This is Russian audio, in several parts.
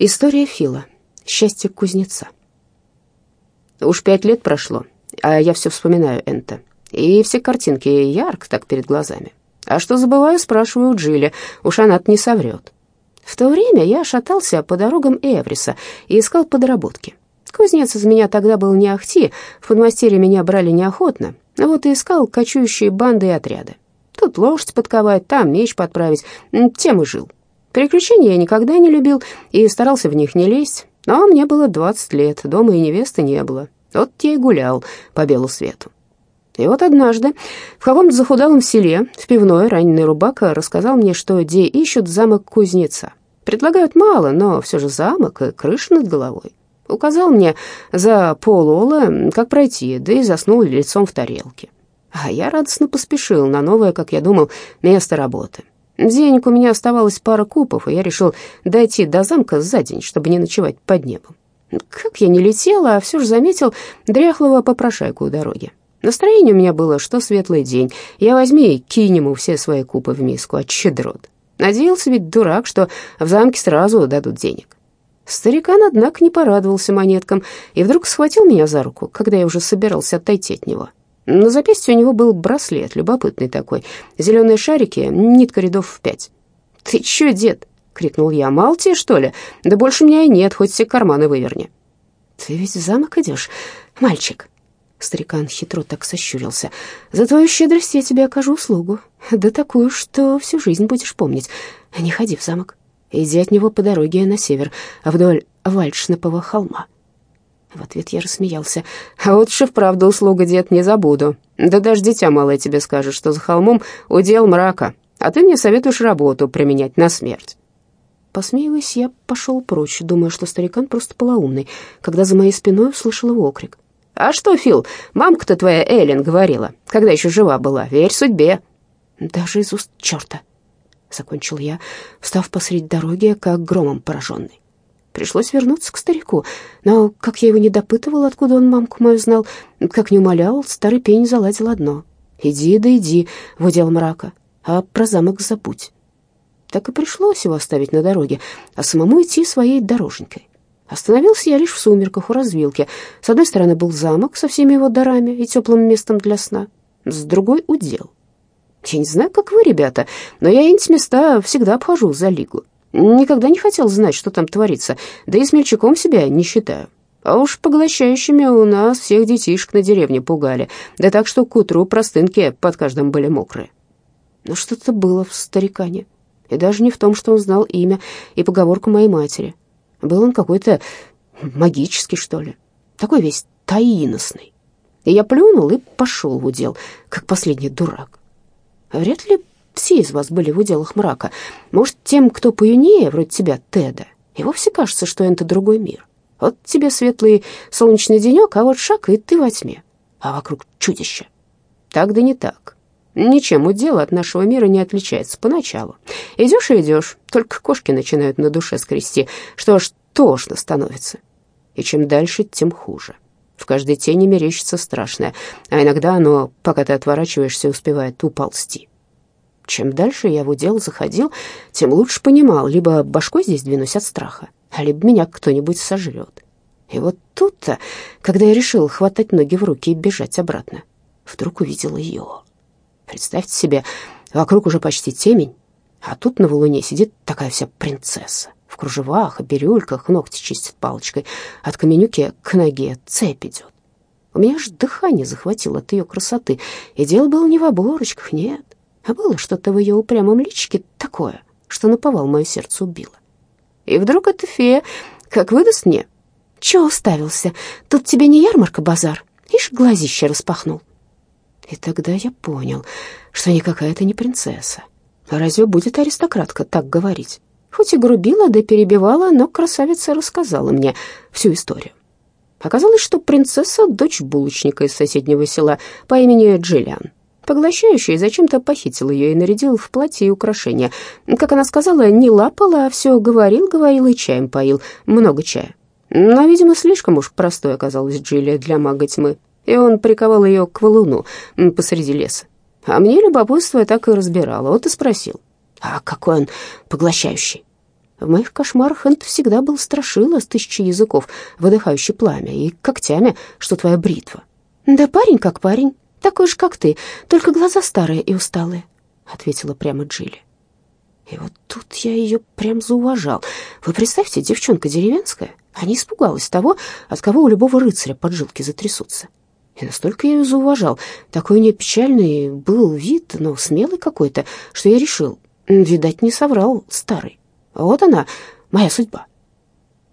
История Фила. Счастье кузнеца. Уж пять лет прошло, а я все вспоминаю Энта. И все картинки ярко так перед глазами. А что забываю, спрашиваю у Джилли, уж она не соврет. В то время я шатался по дорогам Эвриса и искал подработки. Кузнец из меня тогда был не ахти, в подмастерье меня брали неохотно, вот и искал кочующие банды и отряды. Тут лошадь подковать, там меч подправить, тем и жил. Приключения я никогда не любил и старался в них не лезть, но мне было двадцать лет, дома и невесты не было. Вот я и гулял по белу свету. И вот однажды в каком-то захудалом селе, в пивной, раненый рубака рассказал мне, что где ищут замок кузнеца. Предлагают мало, но все же замок и крыша над головой. Указал мне за полола, как пройти, да и заснул лицом в тарелке. А я радостно поспешил на новое, как я думал, место работы. Денег у меня оставалось пара купов, и я решил дойти до замка за день, чтобы не ночевать под небом. Как я не летел, а все же заметил дряхлого попрошайку у дороги. Настроение у меня было, что светлый день. Я возьми и кинь ему все свои купы в миску, от щедрот. Надеялся ведь дурак, что в замке сразу дадут денег. Старикан, однако, не порадовался монеткам и вдруг схватил меня за руку, когда я уже собирался отойти от него. На запястье у него был браслет, любопытный такой. Зеленые шарики, нитка рядов в пять. «Ты чё, дед?» — крикнул я. «Мал тебе, что ли? Да больше меня и нет, хоть все карманы выверни». «Ты ведь в замок идешь, мальчик?» Старикан хитро так сощурился. «За твою щедрость я тебе окажу услугу. Да такую, что всю жизнь будешь помнить. Не ходи в замок. Иди от него по дороге на север, вдоль Вальшнепового холма». В ответ я рассмеялся. «А вот же вправду услуга, дед, не забуду. Да даже дитя малое тебе скажет, что за холмом удел мрака, а ты мне советуешь работу применять на смерть». Посмеиваясь, я пошел прочь, думая, что старикан просто полоумный, когда за моей спиной услышал его окрик. «А что, Фил, мамка-то твоя Эллен говорила, когда еще жива была, верь судьбе». «Даже из уст черта», — закончил я, встав посреди дороги, как громом пораженный. Пришлось вернуться к старику. Но, как я его не допытывал, откуда он мамку мою знал, как не умолял, старый пень заладил одно. «Иди да иди», — в удел мрака, «а про замок забудь». Так и пришлось его оставить на дороге, а самому идти своей дороженькой. Остановился я лишь в сумерках у развилки. С одной стороны был замок со всеми его дарами и теплым местом для сна, с другой — удел. Я не знаю, как вы, ребята, но я эти места всегда обхожу за лигу. Никогда не хотел знать, что там творится, да и смельчаком себя не считаю. А уж поглощающими у нас всех детишек на деревне пугали, да так, что к утру простынки под каждым были мокрые. Но что-то было в старикане, и даже не в том, что он знал имя и поговорку моей матери. Был он какой-то магический, что ли, такой весь таинственный. И я плюнул и пошел в удел, как последний дурак. Вряд ли все из вас были в уделах мрака. Может, тем, кто поюнее, вроде тебя, Теда, и вовсе кажется, что это другой мир. Вот тебе светлый солнечный денек, а вот шаг, и ты во тьме, а вокруг чудище. Так да не так. Ничем удел от нашего мира не отличается поначалу. Идешь и идешь, только кошки начинают на душе скрести, что аж тошно становится. И чем дальше, тем хуже. В каждой тени мерещится страшное, а иногда оно, пока ты отворачиваешься, успевает уползти. Чем дальше я в удел заходил, тем лучше понимал, либо башкой здесь двинусь от страха, а либо меня кто-нибудь сожрет. И вот тут-то, когда я решил хватать ноги в руки и бежать обратно, вдруг увидел ее. Представьте себе, вокруг уже почти темень, а тут на валуне сидит такая вся принцесса. В кружевах бирюльках ногти чистит палочкой. От каменюки к ноге цепь идет. У меня аж дыхание захватило от ее красоты. И дело было не в оборочках, нет. А было что-то в ее упрямом личике такое, что наповал мое сердце убило. И вдруг эта фея как выдаст мне. Чего уставился? Тут тебе не ярмарка, базар. Ишь, глазище распахнул. И тогда я понял, что никакая это не принцесса. А разве будет аристократка так говорить? Хоть и грубила, да перебивала, но красавица рассказала мне всю историю. Оказалось, что принцесса — дочь булочника из соседнего села по имени Джиллиан. Поглощающий зачем-то похитил ее и нарядил в платье и украшения. Как она сказала, не лапала, а все говорил, говорил и чаем поил. Много чая. Но, видимо, слишком уж простой оказалась Джилия для мага тьмы, и он приковал ее к валуну посреди леса. А мне любопытство так и разбирало, вот и спросил, а какой он поглощающий? В моих кошмарах Энт всегда был страшила с тысячи языков, выдыхающий пламя, и когтями, что твоя бритва. «Да парень как парень, такой же, как ты, только глаза старые и усталые», — ответила прямо Джилли. И вот тут я ее прям зауважал. Вы представьте, девчонка деревенская, а не испугалась того, от кого у любого рыцаря поджилки затрясутся. И настолько я ее зауважал. Такой у нее печальный был вид, но смелый какой-то, что я решил, видать, не соврал старый. Вот она, моя судьба.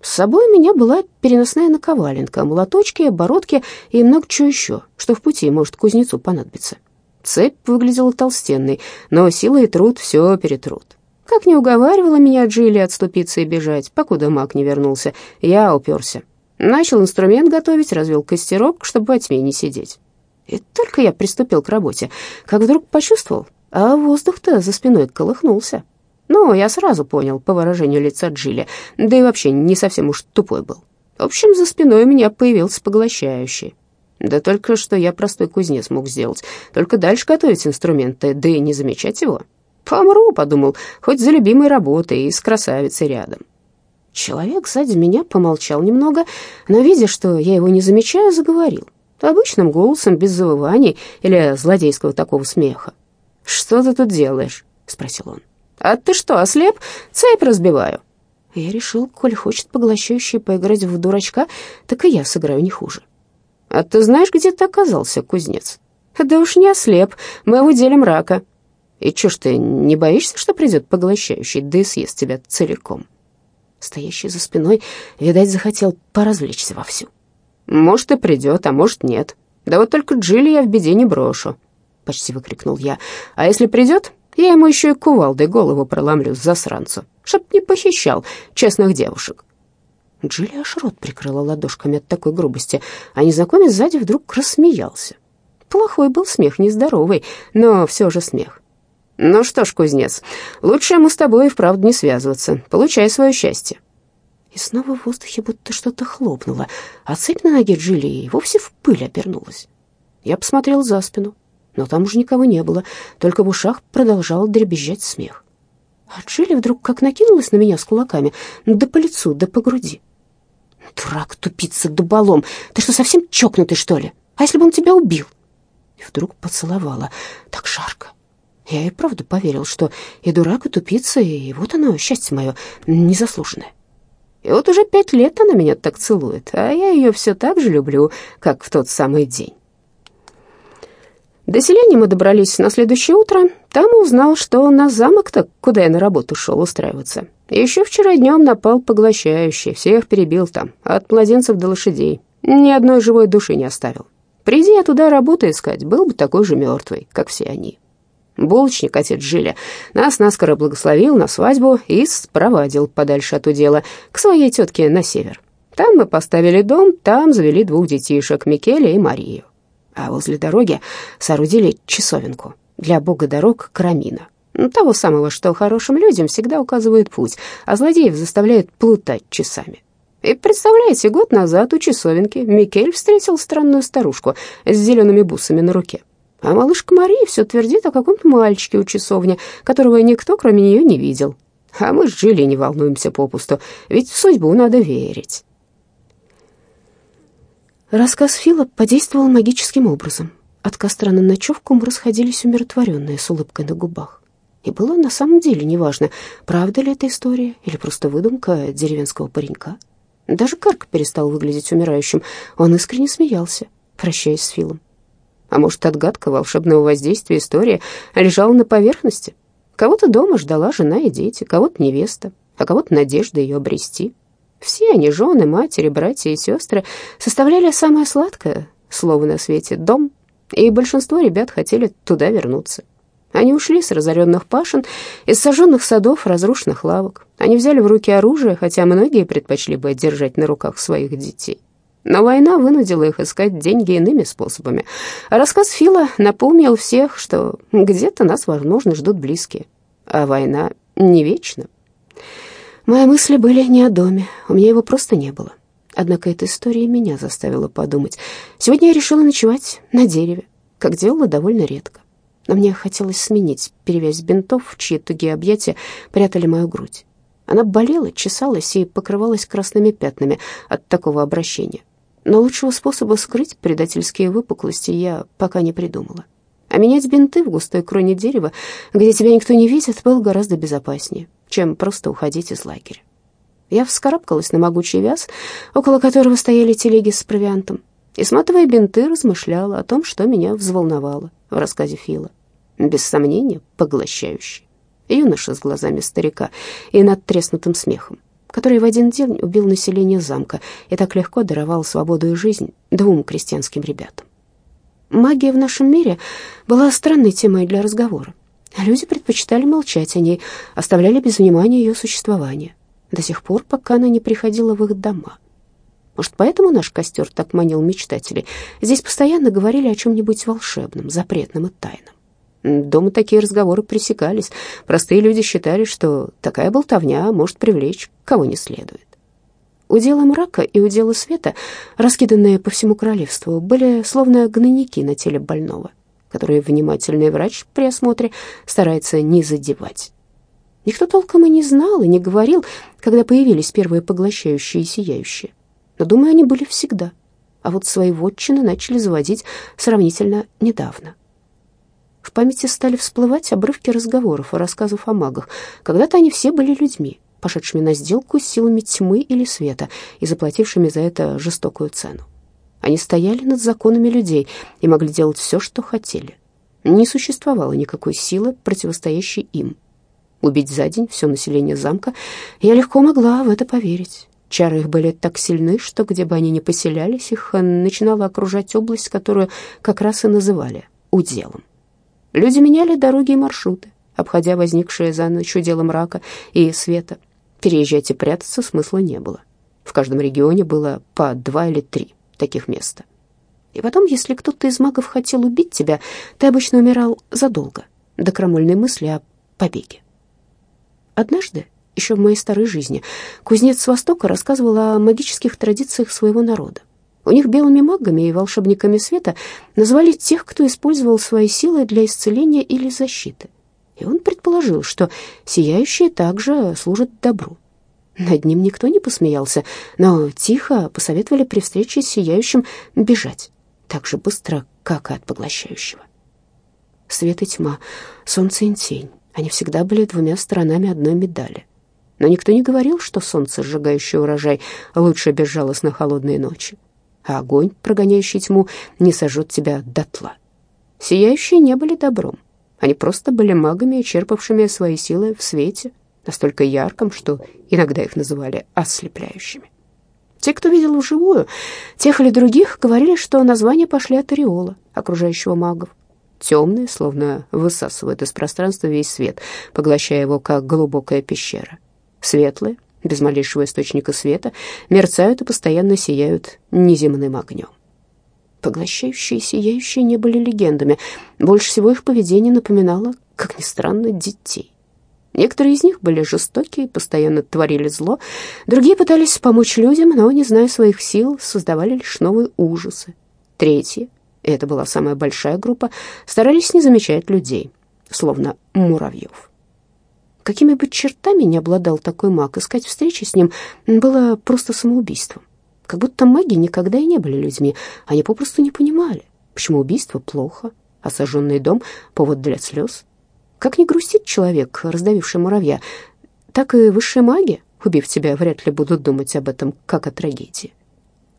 С собой у меня была переносная наковаленка, молоточки, оборотки и много чего еще, что в пути может кузнецу понадобиться. Цепь выглядела толстенной, но сила и труд все перетрут. Как не уговаривала меня Джилли отступиться и бежать, покуда маг не вернулся, я уперся. Начал инструмент готовить, развел костерок, чтобы во тьме не сидеть. И только я приступил к работе, как вдруг почувствовал, а воздух-то за спиной колыхнулся. Ну, я сразу понял по выражению лица Джилли, да и вообще не совсем уж тупой был. В общем, за спиной у меня появился поглощающий. Да только что я простой кузнец мог сделать, только дальше готовить инструменты, да и не замечать его. Помру, подумал, хоть за любимой работой и с красавицей рядом. Человек сзади меня помолчал немного, но, видя, что я его не замечаю, заговорил. Обычным голосом, без завываний или злодейского такого смеха. «Что ты тут делаешь?» — спросил он. «А ты что, ослеп? Цепь разбиваю». Я решил, коль хочет поглощающий поиграть в дурачка, так и я сыграю не хуже. «А ты знаешь, где ты оказался, кузнец?» «Да уж не ослеп, мы в уделе мрака», и чё ж ты не боишься, что придет поглощающий, да и съест тебя целиком?» Стоящий за спиной, видать, захотел поразвлечься вовсю. «Может, и придет, а может, нет. Да вот только Джилли я в беде не брошу», — почти выкрикнул я. «А если придет, я ему еще и кувалдой голову проломлю засранцу, чтоб не похищал честных девушек». Джилли аж рот прикрыла ладошками от такой грубости, а незнакомец сзади вдруг рассмеялся. Плохой был смех, нездоровый, но все же смех. «Ну что ж, кузнец, лучше ему с тобой и вправду не связываться. Получай свое счастье». И снова в воздухе будто что-то хлопнуло, а цепь на ноге Джилли и вовсе в пыль обернулась. Я посмотрел за спину, но там уже никого не было, только в ушах продолжал дребезжать смех. А Джилли вдруг как накинулась на меня с кулаками, да по лицу, да по груди. «Дурак, тупица, дуболом, ты что, совсем чокнутый, что ли? А если бы он тебя убил?» И вдруг поцеловала, так жарко, я и правда поверил, что и дурак, и тупица, и вот оно, счастье мое, незаслуженное. И вот уже пять лет она меня так целует, а я ее все так же люблю, как в тот самый день. До селения мы добрались на следующее утро. Там узнал, что на замок-то, куда я на работу шел устраиваться. Еще вчера днем напал поглощающий, всех перебил там, от младенцев до лошадей. Ни одной живой души не оставил. Приди я туда работу искать, был бы такой же мертвый, как все они. Булочник, отец Жиля, нас наскоро благословил на свадьбу и спровадил подальше от удела, к своей тетке на север. Там мы поставили дом, там завели двух детишек, Микеля и Марию. А возле дороги соорудили часовенку для бога дорог Карамина. Того самого, что хорошим людям всегда указывает путь, а злодеев заставляет плутать часами. И представляете, год назад у часовенки Микель встретил странную старушку с зелеными бусами на руке. А малышка Мария все твердит о каком-то мальчике у часовни, которого никто, кроме нее, не видел. А мы с Джилли не волнуемся попусту, ведь в судьбу надо верить. Рассказ Фила подействовал магическим образом. От костра на ночевку мы расходились умиротворенные, с улыбкой на губах. И было на самом деле неважно, правда ли эта история или просто выдумка деревенского паренька. Даже Карк перестал выглядеть умирающим, он искренне смеялся, прощаясь с Филом. А может, отгадка волшебного воздействия истории лежала на поверхности? Кого-то дома ждала жена и дети, кого-то невеста, а кого-то надежда ее обрести. Все они, жены, матери, братья и сестры, составляли самое сладкое слово на свете — дом, и большинство ребят хотели туда вернуться. Они ушли с разоренных пашин, из сожженных садов, разрушенных лавок. Они взяли в руки оружие, хотя многие предпочли бы держать на руках своих детей. Но война вынудила их искать деньги иными способами. рассказ Фила напомнил всех, что где-то нас, возможно, ждут близкие. А война не вечна. Мои мысли были не о доме, у меня его просто не было. Однако эта история меня заставила подумать. Сегодня я решила ночевать на дереве, как делала довольно редко. Но мне хотелось сменить перевязь бинтов, чьи тугие объятия прятали мою грудь. Она болела, чесалась и покрывалась красными пятнами от такого обращения. Но лучшего способа скрыть предательские выпуклости я пока не придумала. А менять бинты в густой кроне дерева, где тебя никто не видит, было гораздо безопаснее, чем просто уходить из лагеря. Я вскарабкалась на могучий вяз, около которого стояли телеги с провиантом, и, сматывая бинты, размышляла о том, что меня взволновало в рассказе Фила. Без сомнения, поглощающий. Юноша с глазами старика и надтреснутым смехом, который в один день убил население замка и так легко даровал свободу и жизнь двум крестьянским ребятам. Магия в нашем мире была странной темой для разговора. Люди предпочитали молчать о ней, оставляли без внимания ее существование, до тех пор, пока она не приходила в их дома. Может, поэтому наш костер так манил мечтателей? Здесь постоянно говорили о чем-нибудь волшебном, запретном и тайном. Дома такие разговоры пресекались. Простые люди считали, что такая болтовня может привлечь кого не следует. Уделы мрака и уделы света, раскиданные по всему королевству, были словно гнойники на теле больного, которые внимательный врач при осмотре старается не задевать. Никто толком и не знал, и не говорил, когда появились первые поглощающие и сияющие. Но, думаю, они были всегда. А вот свои вотчины начали заводить сравнительно недавно. В памяти стали всплывать обрывки разговоров и рассказов о магах. Когда-то они все были людьми, пошедшими на сделку с силами тьмы или света и заплатившими за это жестокую цену. Они стояли над законами людей и могли делать все, что хотели. Не существовало никакой силы, противостоящей им. Убить за день все население замка я легко могла в это поверить. Чары их были так сильны, что где бы они ни поселялись, их начинала окружать область, которую как раз и называли уделом. Люди меняли дороги и маршруты, обходя возникшие за ночь уделы мрака и света. Переезжать и прятаться смысла не было. В каждом регионе было по два или три таких места. И потом, если кто-то из магов хотел убить тебя, ты обычно умирал задолго, до крамольной мысли о побеге. Однажды еще в моей старой жизни, кузнец с Востока рассказывал о магических традициях своего народа. У них белыми магами и волшебниками света называли тех, кто использовал свои силы для исцеления или защиты. И он предположил, что сияющие также служат добру. Над ним никто не посмеялся, но тихо посоветовали при встрече с сияющим бежать так же быстро, как и от поглощающего. Свет и тьма, солнце и тень, они всегда были двумя сторонами одной медали — но никто не говорил, что солнце, сжигающее урожай, лучше безжалостно холодные ночи, а огонь, прогоняющий тьму, не сожжет тебя дотла. Сияющие не были добром. Они просто были магами, черпавшими свои силы в свете, настолько ярком, что иногда их называли ослепляющими. Те, кто видел вживую, тех или других, говорили, что названия пошли от ореола, окружающего магов. Темные, словно высасывают из пространства весь свет, поглощая его, как глубокая пещера светлые, без малейшего источника света, мерцают и постоянно сияют неземным огнем. Поглощающие и сияющие не были легендами. Больше всего их поведение напоминало, как ни странно, детей. Некоторые из них были жестокие, постоянно творили зло, другие пытались помочь людям, но, не зная своих сил, создавали лишь новые ужасы. Третьи, и это была самая большая группа, старались не замечать людей, словно муравьев. Какими бы чертами не обладал такой маг, искать встречи с ним было просто самоубийством. Как будто маги никогда и не были людьми. Они попросту не понимали, почему убийство плохо, а сожженный дом — повод для слез. Как не грустит человек, раздавивший муравья, так и высшие маги, убив тебя, вряд ли будут думать об этом как о трагедии.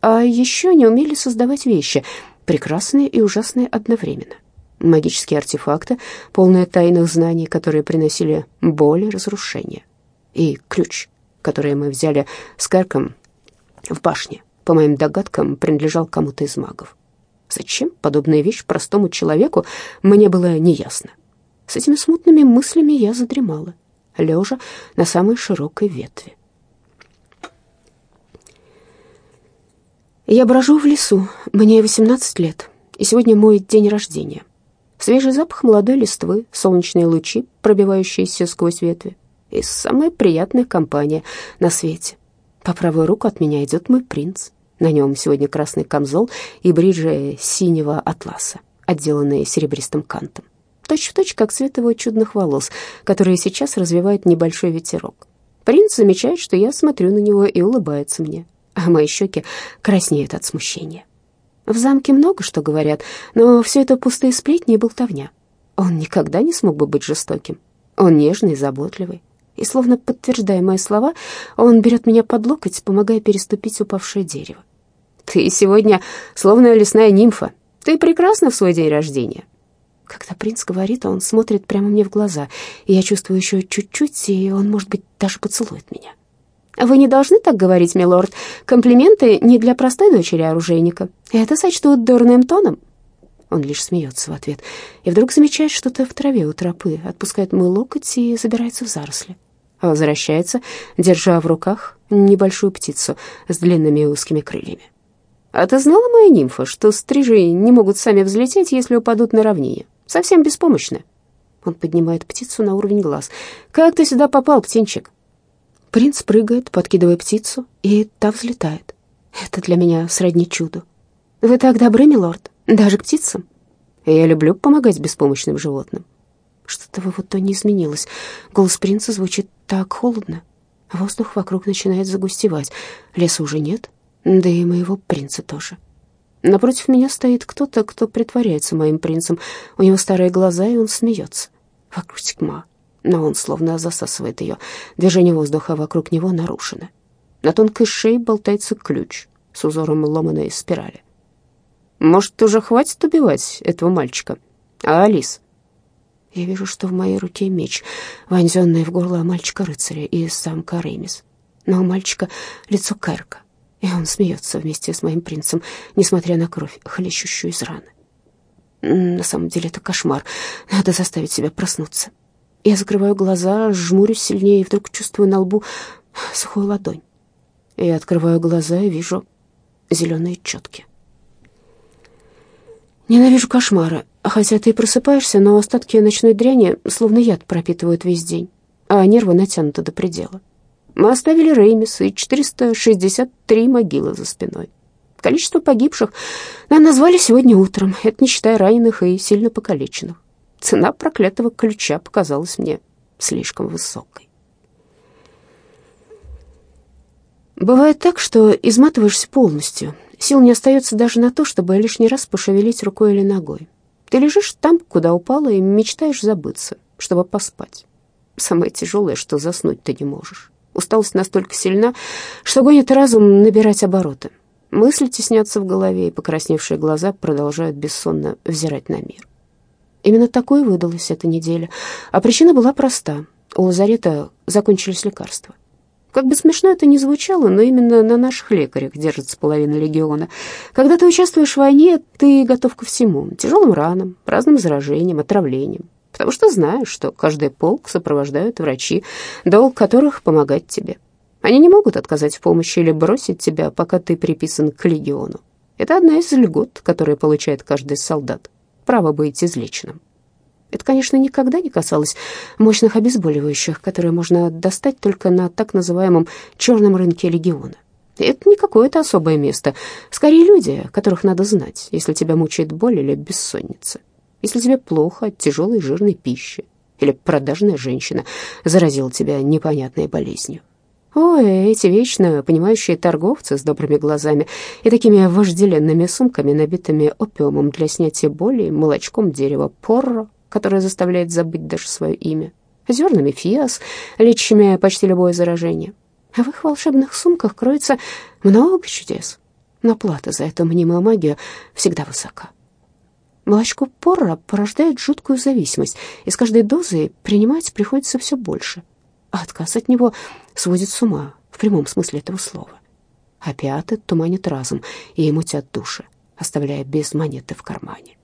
А еще не умели создавать вещи, прекрасные и ужасные одновременно магические артефакты, полные тайных знаний, которые приносили боль и разрушение. И ключ, который мы взяли с Кэрком в башне, по моим догадкам, принадлежал кому-то из магов. Зачем подобная вещь простому человеку, мне было неясно. С этими смутными мыслями я задремала, лежа на самой широкой ветви. Я брожу в лесу, мне 18 лет, и сегодня мой день рождения — Свежий запах молодой листвы, солнечные лучи, пробивающиеся сквозь ветви. И самая приятная компания на свете. По правую руку от меня идет мой принц. На нем сегодня красный камзол и бриджи синего атласа, отделанные серебристым кантом. Точь в точь, как цвет его чудных волос, которые сейчас развивает небольшой ветерок. Принц замечает, что я смотрю на него и улыбается мне, а мои щеки краснеют от смущения. В замке много что говорят, но все это пустые сплетни и болтовня. Он никогда не смог бы быть жестоким. Он нежный и заботливый. И, словно подтверждая мои слова, он берет меня под локоть, помогая переступить упавшее дерево. «Ты сегодня словно лесная нимфа. Ты прекрасна в свой день рождения». Когда принц говорит, он смотрит прямо мне в глаза, и я чувствую еще чуть-чуть, и он, может быть, даже поцелует меня. «Вы не должны так говорить, милорд. Комплименты не для простой дочери оружейника. Это сочтут дурным тоном». Он лишь смеется в ответ, и вдруг замечает что-то в траве у тропы, отпускает мой локоть и забирается в заросли. Возвращается, держа в руках небольшую птицу с длинными узкими крыльями. «А ты знала, моя нимфа, что стрижи не могут сами взлететь, если упадут на равнине? Совсем беспомощны». Он поднимает птицу на уровень глаз. «Как ты сюда попал, птенчик?» Принц прыгает, подкидывая птицу, и та взлетает. Это для меня сродни чуду. «Вы так добры, милорд, даже птицам?» «Я люблю помогать беспомощным животным». Что-то в его тоне изменилось. Голос принца звучит так холодно. Воздух вокруг начинает загустевать. Леса уже нет, да и моего принца тоже. Напротив меня стоит кто-то, кто притворяется моим принцем. У него старые глаза, и он смеется. Вокруг тьма но он словно засасывает ее. Движение воздуха вокруг него нарушено. На тонкой шее болтается ключ с узором ломаной спирали. «Может, уже хватит убивать этого мальчика? А Алис?» Я вижу, что в моей руке меч, вонзенный в горло мальчика-рыцаря и сам Каремис. Но у мальчика лицо Кэрка, и он смеется вместе с моим принцем, несмотря на кровь, хлещущую из раны. На самом деле это кошмар. Надо заставить себя проснуться. Я закрываю глаза, жмурюсь сильнее и вдруг чувствую на лбу сухую ладонь. Я открываю глаза и вижу зеленые четки. Ненавижу кошмары, хотя ты просыпаешься, но остатки ночной дряни словно яд пропитывают весь день, а нервы натянуты до предела. Мы оставили Реймис и 463 могилы за спиной. Количество погибших нам назвали сегодня утром, это не считая раненых и сильно покалеченных. Цена проклятого ключа показалась мне слишком высокой. Бывает так, что изматываешься полностью. Сил не остается даже на то, чтобы лишний раз пошевелить рукой или ногой. Ты лежишь там, куда упала, и мечтаешь забыться, чтобы поспать. Самое тяжелое, что заснуть ты не можешь. Усталость настолько сильна, что гонит разум набирать обороты. Мысли теснятся в голове, и покрасневшие глаза продолжают бессонно взирать на мир. Именно такой выдалась эта неделя. А причина была проста. У лазарета закончились лекарства. Как бы смешно это ни звучало, но именно на наших лекарях держится половина легиона. Когда ты участвуешь в войне, ты готов ко всему. Тяжелым ранам, разным заражениям, отравлениям. Потому что знаешь, что каждый полк сопровождают врачи, долг которых помогать тебе. Они не могут отказать в помощи или бросить тебя, пока ты приписан к легиону. Это одна из льгот, которые получает каждый солдат право быть излеченным. Это, конечно, никогда не касалось мощных обезболивающих, которые можно достать только на так называемом черном рынке легиона. Это не какое-то особое место, скорее люди, которых надо знать, если тебя мучает боль или бессонница, если тебе плохо от тяжелой жирной пищи, или продажная женщина заразила тебя непонятной болезнью. Ой, эти вечно понимающие торговцы с добрыми глазами и такими вожделенными сумками, набитыми опиумом для снятия боли, молочком дерева порро, которое заставляет забыть даже свое имя, зернами фиас, лечащими почти любое заражение. А в их волшебных сумках кроется много чудес, но плата за эту мнимую магию всегда высока. Молочко порро порождает жуткую зависимость, и с каждой дозой принимать приходится все больше — а отказ от него сводит с ума в прямом смысле этого слова. Опиаты туманят разум и мутят души, оставляя без монеты в кармане.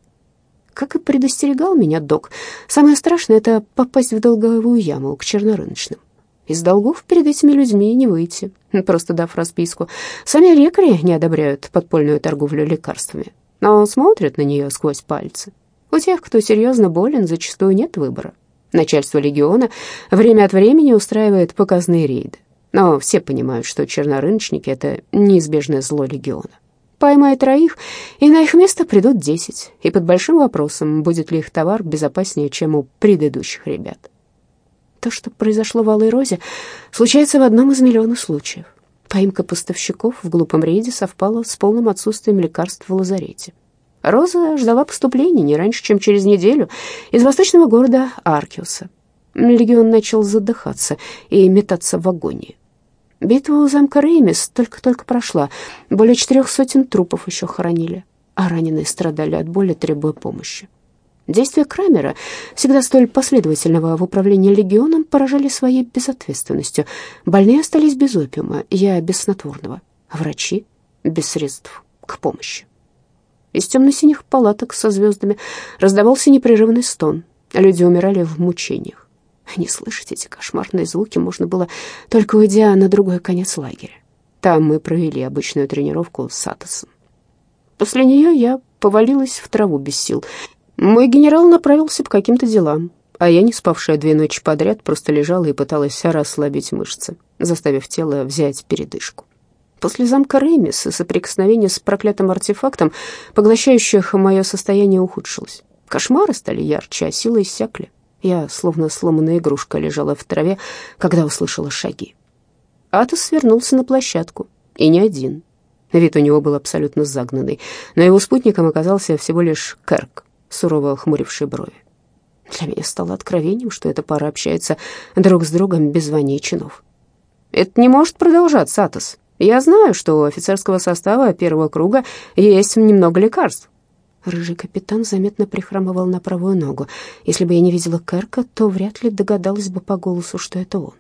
Как и предостерегал меня док, самое страшное — это попасть в долговую яму к чернорыночным. Из долгов перед этими людьми не выйти, просто дав расписку. Сами лекари не одобряют подпольную торговлю лекарствами, но смотрят на нее сквозь пальцы. У тех, кто серьезно болен, зачастую нет выбора. Начальство легиона время от времени устраивает показные рейды. Но все понимают, что чернорыночники — это неизбежное зло легиона. Поймай троих, и на их место придут десять. И под большим вопросом, будет ли их товар безопаснее, чем у предыдущих ребят. То, что произошло в Алой Розе, случается в одном из миллионов случаев. Поимка поставщиков в глупом рейде совпала с полным отсутствием лекарств в лазарете. Роза ждала поступления не раньше, чем через неделю из восточного города Аркиуса. Легион начал задыхаться и метаться в агонии. Битва у замка Реймис только-только прошла. Более четырех сотен трупов еще хоронили, а раненые страдали от боли, требуя помощи. Действия Крамера, всегда столь последовательного в управлении легионом, поражали своей безответственностью. Больные остались без опиума, я без снотворного, врачи без средств к помощи. Из темно-синих палаток со звездами раздавался непрерывный стон. Люди умирали в мучениях. Не слышать эти кошмарные звуки можно было, только уйдя на другой конец лагеря. Там мы провели обычную тренировку с Атосом. После нее я повалилась в траву без сил. Мой генерал направился по каким-то делам, а я, не спавшая две ночи подряд, просто лежала и пыталась расслабить мышцы, заставив тело взять передышку. После замка Ремис и соприкосновения с проклятым артефактом, поглощающих мое состояние, ухудшилось. Кошмары стали ярче, а силы иссякли. Я, словно сломанная игрушка, лежала в траве, когда услышала шаги. Атос свернулся на площадку, и не один. Вид у него был абсолютно загнанный, но его спутником оказался всего лишь Керк, сурово хмуривший брови. Для меня стало откровением, что эта пара общается друг с другом без званий чинов. «Это не может продолжаться, Атос», я знаю, что у офицерского состава первого круга есть немного лекарств. Рыжий капитан заметно прихрамывал на правую ногу. Если бы я не видела Керка, то вряд ли догадалась бы по голосу, что это он.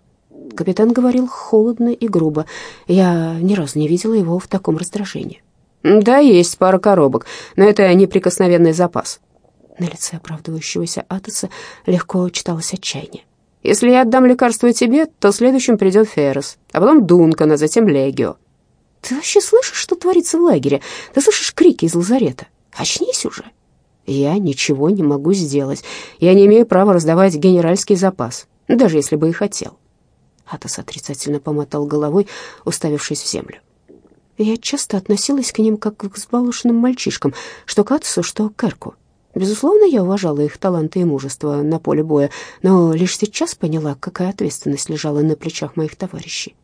Капитан говорил холодно и грубо. Я ни разу не видела его в таком раздражении. «Да, есть пара коробок, но это неприкосновенный запас». На лице оправдывающегося Атоса легко читалось отчаяние. Если я отдам лекарство тебе, то следующим придет Феррес, а потом Дункан, а затем Легио. Ты вообще слышишь, что творится в лагере? Ты слышишь крики из лазарета? Очнись уже. Я ничего не могу сделать. Я не имею права раздавать генеральский запас, даже если бы и хотел. Атос отрицательно помотал головой, уставившись в землю. Я часто относилась к ним как к взбалушенным мальчишкам, что к Атосу, что к Эрку. Безусловно, я уважала их таланты и мужество на поле боя, но лишь сейчас поняла, какая ответственность лежала на плечах моих товарищей.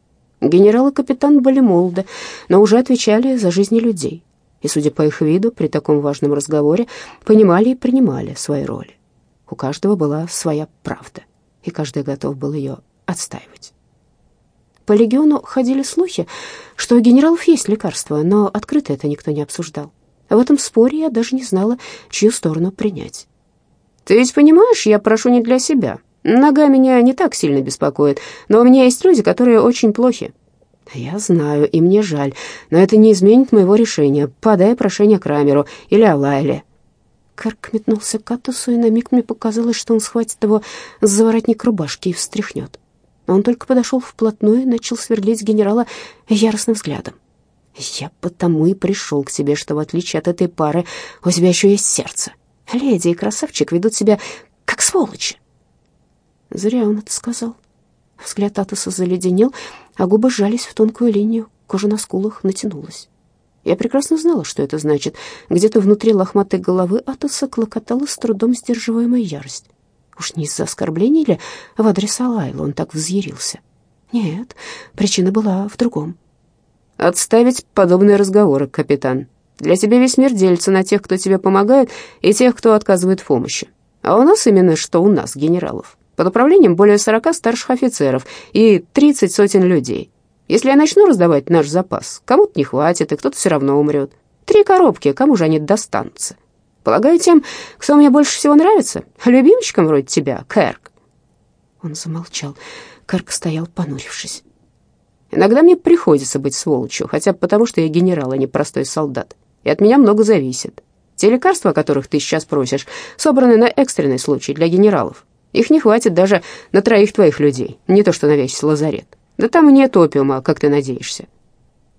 Генерал и капитан были молоды, но уже отвечали за жизни людей. И, судя по их виду, при таком важном разговоре понимали и принимали свои роли. У каждого была своя правда, и каждый готов был ее отстаивать. По легиону ходили слухи, что у генералов есть лекарства, но открыто это никто не обсуждал. В этом споре я даже не знала, чью сторону принять. «Ты ведь понимаешь, я прошу не для себя. Нога меня не так сильно беспокоит, но у меня есть люди, которые очень плохи». «Я знаю, и мне жаль, но это не изменит моего решения. Подай прошение Крамеру или Алайле». Кэрк метнулся к Атусу, и на миг мне показалось, что он схватит его за воротник рубашки и встряхнет. Он только подошел вплотную и начал сверлить генерала яростным взглядом. Я потому и пришел к тебе, что в отличие от этой пары у тебя еще есть сердце. Леди и красавчик ведут себя как сволочи. Зря он это сказал. Взгляд Атоса заледенел, а губы сжались в тонкую линию, кожа на скулах натянулась. Я прекрасно знала, что это значит. Где-то внутри лохматой головы Атоса клокотала с трудом сдерживаемая ярость. Уж не из-за оскорбления или в адрес Алайла он так взъярился? Нет, причина была в другом. «Отставить подобные разговоры, капитан. Для тебя весь мир делится на тех, кто тебе помогает, и тех, кто отказывает в помощи. А у нас именно что у нас, генералов. Под управлением более сорока старших офицеров и тридцать сотен людей. Если я начну раздавать наш запас, кому-то не хватит, и кто-то все равно умрет. Три коробки, кому же они достанутся? Полагаю, тем, кто мне больше всего нравится, любимчиком вроде тебя, Кэрк». Он замолчал. Кэрк стоял, понурившись. Иногда мне приходится быть сволочью, хотя бы потому, что я генерал, а не простой солдат. И от меня много зависит. Те лекарства, о которых ты сейчас просишь, собраны на экстренный случай для генералов. Их не хватит даже на троих твоих людей, не то что на весь лазарет. Да там и нет опиума, как ты надеешься».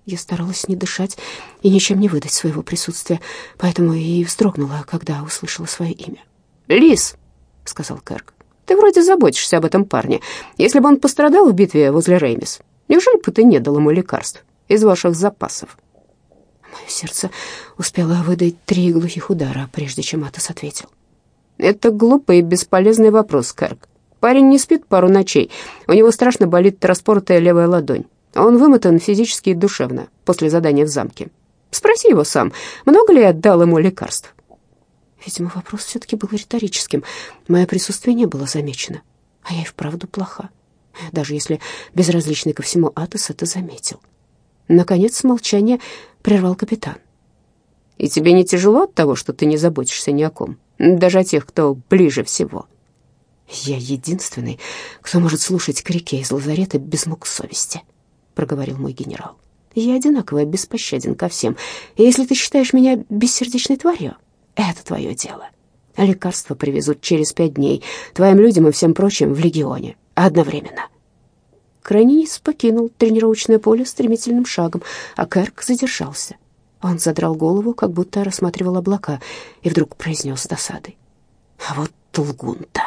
Я старалась не дышать и ничем не выдать своего присутствия, поэтому и вздрогнула, когда услышала свое имя. «Лис», — сказал Кэрк, — «ты вроде заботишься об этом парне. Если бы он пострадал в битве возле Реймис, Неужели бы ты не дал ему лекарств из ваших запасов?» Мое сердце успело выдать три глухих удара, прежде чем Атос ответил. «Это глупый и бесполезный вопрос, Кэрк. Парень не спит пару ночей, у него страшно болит распоротая левая ладонь. Он вымотан физически и душевно после задания в замке. Спроси его сам, много ли я отдал ему лекарств?» Видимо, вопрос все-таки был риторическим. Мое присутствие не было замечено, а я и вправду плоха. Даже если безразличный ко всему Атос это заметил. Наконец молчание прервал капитан. «И тебе не тяжело от того, что ты не заботишься ни о ком, даже о тех, кто ближе всего?» «Я единственный, кто может слушать крики из лазарета без мук совести», — проговорил мой генерал. «Я одинаково беспощаден ко всем, если ты считаешь меня бессердечной тварью, это твое дело. Лекарства привезут через пять дней, твоим людям и всем прочим в легионе, одновременно». Крайнинец покинул тренировочное поле стремительным шагом, а Кэрк задержался. Он задрал голову, как будто рассматривал облака, и вдруг произнес с досадой. «А вот лгун-то!»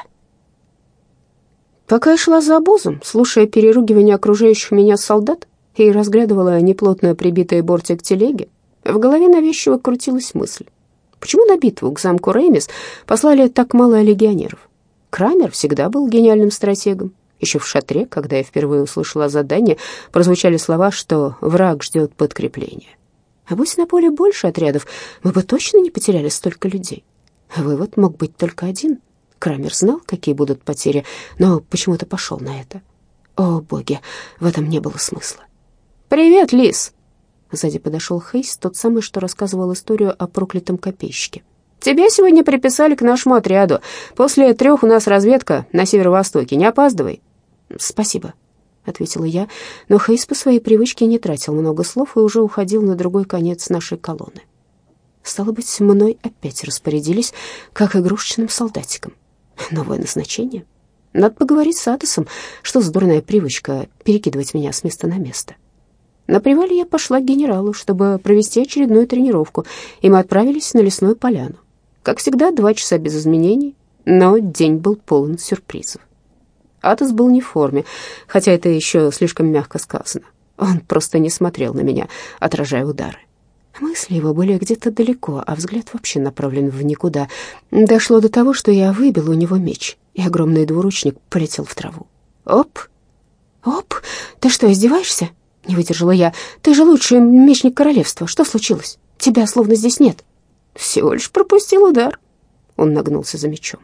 Пока я шла за обозом, слушая переругивание окружающих меня солдат и разглядывала неплотно прибитый бортик телеги, в голове навязчиво крутилась мысль. Почему на битву к замку Реймис послали так мало легионеров? Крамер всегда был гениальным стратегом. Еще в шатре, когда я впервые услышала задание, прозвучали слова, что враг ждет подкрепления. А будь на поле больше отрядов, мы бы точно не потеряли столько людей. Вывод мог быть только один — Крамер знал, какие будут потери, но почему-то пошел на это. О, боги, в этом не было смысла. «Привет, Лис!» Сзади подошел Хейс, тот самый, что рассказывал историю о проклятом копейщике. «Тебя сегодня приписали к нашему отряду. После трех у нас разведка на северо-востоке. Не опаздывай». «Спасибо», — ответила я, но Хейс по своей привычке не тратил много слов и уже уходил на другой конец нашей колонны. Стало быть, мной опять распорядились, как игрушечным солдатиком. Новое назначение? Надо поговорить с Атосом, что за дурная привычка перекидывать меня с места на место. На привале я пошла к генералу, чтобы провести очередную тренировку, и мы отправились на лесную поляну. Как всегда, два часа без изменений, но день был полон сюрпризов. Атос был не в форме, хотя это еще слишком мягко сказано. Он просто не смотрел на меня, отражая удары. Мысли его были где-то далеко, а взгляд вообще направлен в никуда. Дошло до того, что я выбил у него меч, и огромный двуручник полетел в траву. «Оп! Оп! Ты что, издеваешься?» — не выдержала я. «Ты же лучший мечник королевства. Что случилось? Тебя словно здесь нет». «Всего лишь пропустил удар». Он нагнулся за мечом.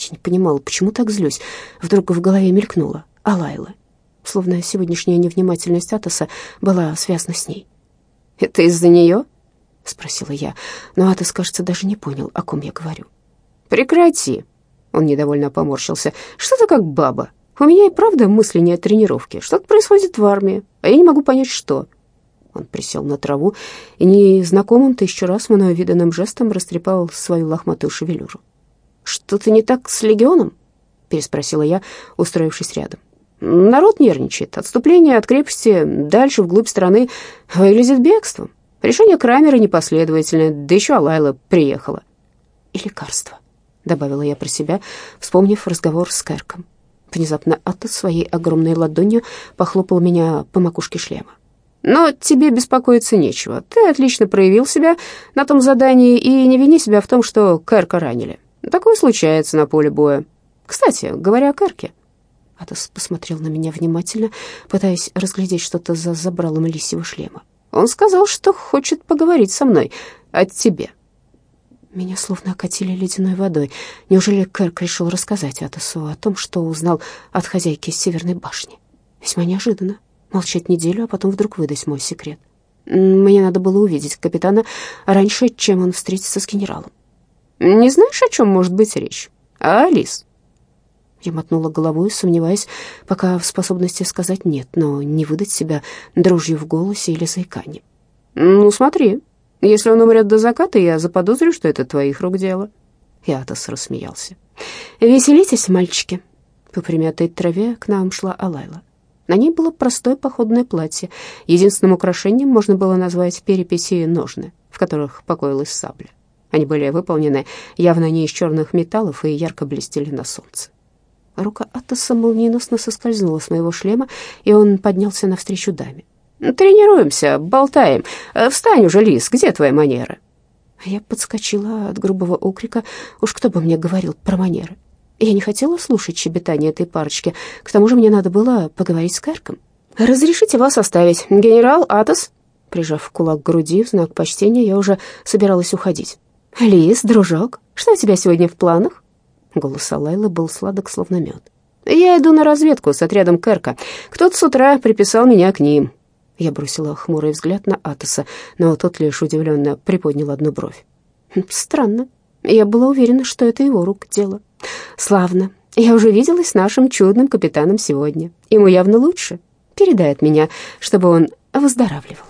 Я не понимала, почему так злюсь. Вдруг в голове мелькнуло. Алайла. Словно сегодняшняя невнимательность Атоса была связана с ней. «Это из-за нее?» — спросила я, но Атос, кажется, даже не понял, о ком я говорю. «Прекрати!» — он недовольно поморщился. «Что ты как баба? У меня и правда мысли не о тренировке. Что-то происходит в армии, а я не могу понять, что». Он присел на траву и незнакомым тысячу раз мною виданным жестом растрепал свою лохматую шевелюру. «Что-то не так с легионом?» — переспросила я, устроившись рядом. Народ нервничает. Отступление от крепости дальше вглубь страны выглядит бегством. Решение Крамера непоследовательное, да еще Алайла приехала. «И лекарство», — добавила я про себя, вспомнив разговор с Кэрком. Внезапно Атос своей огромной ладонью похлопал меня по макушке шлема. «Но тебе беспокоиться нечего. Ты отлично проявил себя на том задании и не вини себя в том, что Кэрка ранили. Такое случается на поле боя. Кстати, говоря о Кэрке, Атос посмотрел на меня внимательно, пытаясь разглядеть что-то за забралом лисьего шлема. «Он сказал, что хочет поговорить со мной о тебе». Меня словно окатили ледяной водой. Неужели Кэрк решил рассказать Атосу о том, что узнал от хозяйки Северной башни? Весьма неожиданно. Молчать неделю, а потом вдруг выдать мой секрет. Мне надо было увидеть капитана раньше, чем он встретится с генералом. «Не знаешь, о чем может быть речь? А, Алис?» Я мотнула головой, сомневаясь пока в способности сказать «нет», но не выдать себя дрожью в голосе или заиканием. «Ну, смотри, если он умрет до заката, я заподозрю, что это твоих рук дело». И Атос рассмеялся. «Веселитесь, мальчики». По примятой траве к нам шла Алайла. На ней было простое походное платье. Единственным украшением можно было назвать переписи ножны, в которых покоилась сабля. Они были выполнены явно не из черных металлов и ярко блестели на солнце. Рука Атоса молниеносно соскользнула с моего шлема, и он поднялся навстречу даме. «Тренируемся, болтаем. Встань уже, Лис, где твоя манера?» Я подскочила от грубого окрика. Уж кто бы мне говорил про манеры. Я не хотела слушать щебетание этой парочки. К тому же мне надо было поговорить с Кэрком. «Разрешите вас оставить, генерал Атос?» Прижав кулак к груди в знак почтения, я уже собиралась уходить. «Лис, дружок, что у тебя сегодня в планах?» Голос Алайлы был сладок, словно мед. «Я иду на разведку с отрядом Кэрка. Кто-то с утра приписал меня к ним». Я бросила хмурый взгляд на Атоса, но тот лишь удивленно приподнял одну бровь. «Хм, «Странно. Я была уверена, что это его рук дело. Славно. Я уже виделась с нашим чудным капитаном сегодня. Ему явно лучше. Передай от меня, чтобы он выздоравливал».